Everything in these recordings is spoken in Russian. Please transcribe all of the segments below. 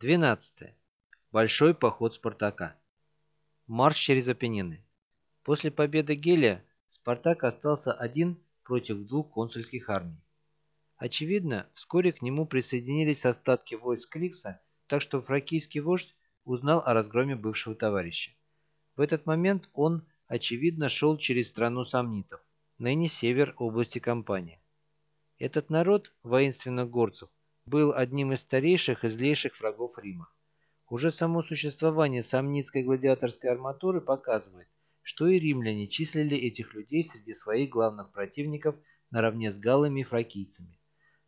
12. Большой поход Спартака. Марш через Апеннины. После победы Гелия Спартак остался один против двух консульских армий. Очевидно, вскоре к нему присоединились остатки войск Крикса, так что фракийский вождь узнал о разгроме бывшего товарища. В этот момент он, очевидно, шел через страну сомнитов, ныне север области Кампании. Этот народ воинственных горцев был одним из старейших и злейших врагов Рима. Уже само существование сомницкой гладиаторской арматуры показывает, что и римляне числили этих людей среди своих главных противников наравне с галлами и фракийцами.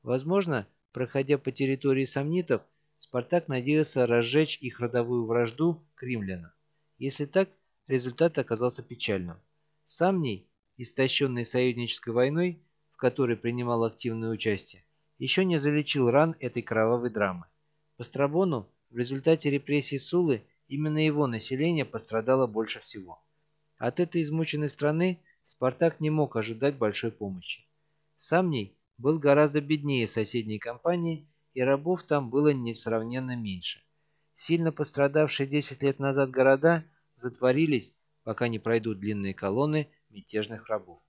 Возможно, проходя по территории сомнитов, Спартак надеялся разжечь их родовую вражду к римлянам. Если так, результат оказался печальным. Самний, истощенный союзнической войной, в которой принимал активное участие, еще не залечил ран этой кровавой драмы. По Страбону в результате репрессий Сулы именно его население пострадало больше всего. От этой измученной страны Спартак не мог ожидать большой помощи. Самний был гораздо беднее соседней компании, и рабов там было несравненно меньше. Сильно пострадавшие 10 лет назад города затворились, пока не пройдут длинные колонны мятежных рабов.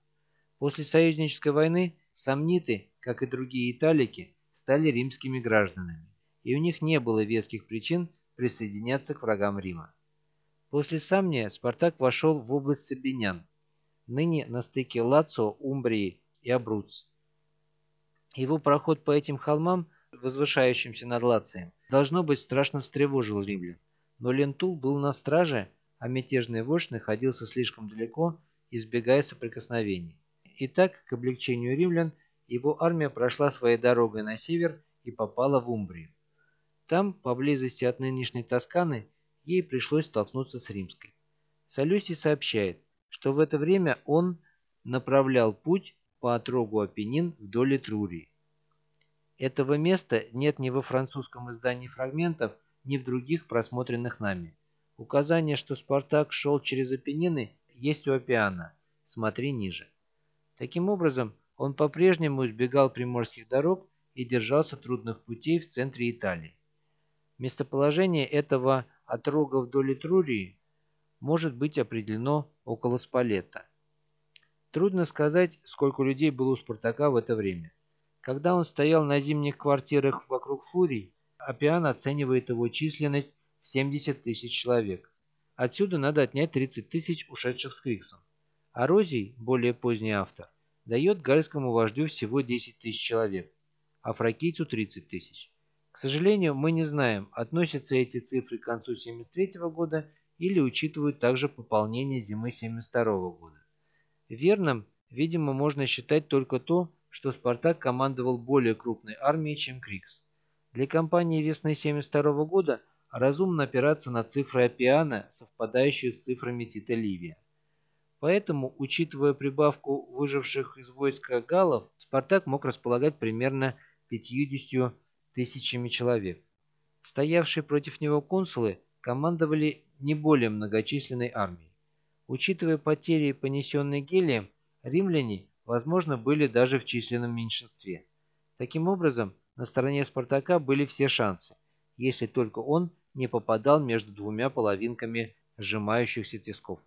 После союзнической войны Сомниты, как и другие италики, стали римскими гражданами, и у них не было веских причин присоединяться к врагам Рима. После Самния Спартак вошел в область Сабинян, ныне на стыке Лацио, Умбрии и Абруц. Его проход по этим холмам, возвышающимся над Лацием, должно быть страшно встревожил римлян, но Лентул был на страже, а мятежный вождь находился слишком далеко, избегая соприкосновений. Итак, к облегчению римлян, его армия прошла своей дорогой на север и попала в Умбрию. Там, поблизости от нынешней Тосканы, ей пришлось столкнуться с римской. Солюсий сообщает, что в это время он направлял путь по отрогу Апеннин вдоль Этрурии. Этого места нет ни во французском издании фрагментов, ни в других просмотренных нами. Указание, что Спартак шел через Апеннины, есть у Апиана. Смотри ниже. Таким образом, он по-прежнему избегал приморских дорог и держался трудных путей в центре Италии. Местоположение этого отрога вдоль Этрурии может быть определено около Спалетта. Трудно сказать, сколько людей было у Спартака в это время. Когда он стоял на зимних квартирах вокруг Фурий, Апиан оценивает его численность в 70 тысяч человек. Отсюда надо отнять 30 тысяч ушедших с Криксом. А Розий, более поздний автор, дает гальскому вождю всего 10 тысяч человек, а фракийцу 30 тысяч. К сожалению, мы не знаем, относятся эти цифры к концу 73 года или учитывают также пополнение зимы 72 года. Верным, видимо, можно считать только то, что Спартак командовал более крупной армией, чем Крикс. Для кампании весны 72 года разумно опираться на цифры Апиана, совпадающие с цифрами Тита Ливия. Поэтому, учитывая прибавку выживших из войска галлов, Спартак мог располагать примерно 50 тысячами человек. Стоявшие против него консулы командовали не более многочисленной армией. Учитывая потери, понесенные Гелием, римляне, возможно, были даже в численном меньшинстве. Таким образом, на стороне Спартака были все шансы, если только он не попадал между двумя половинками сжимающихся тисков.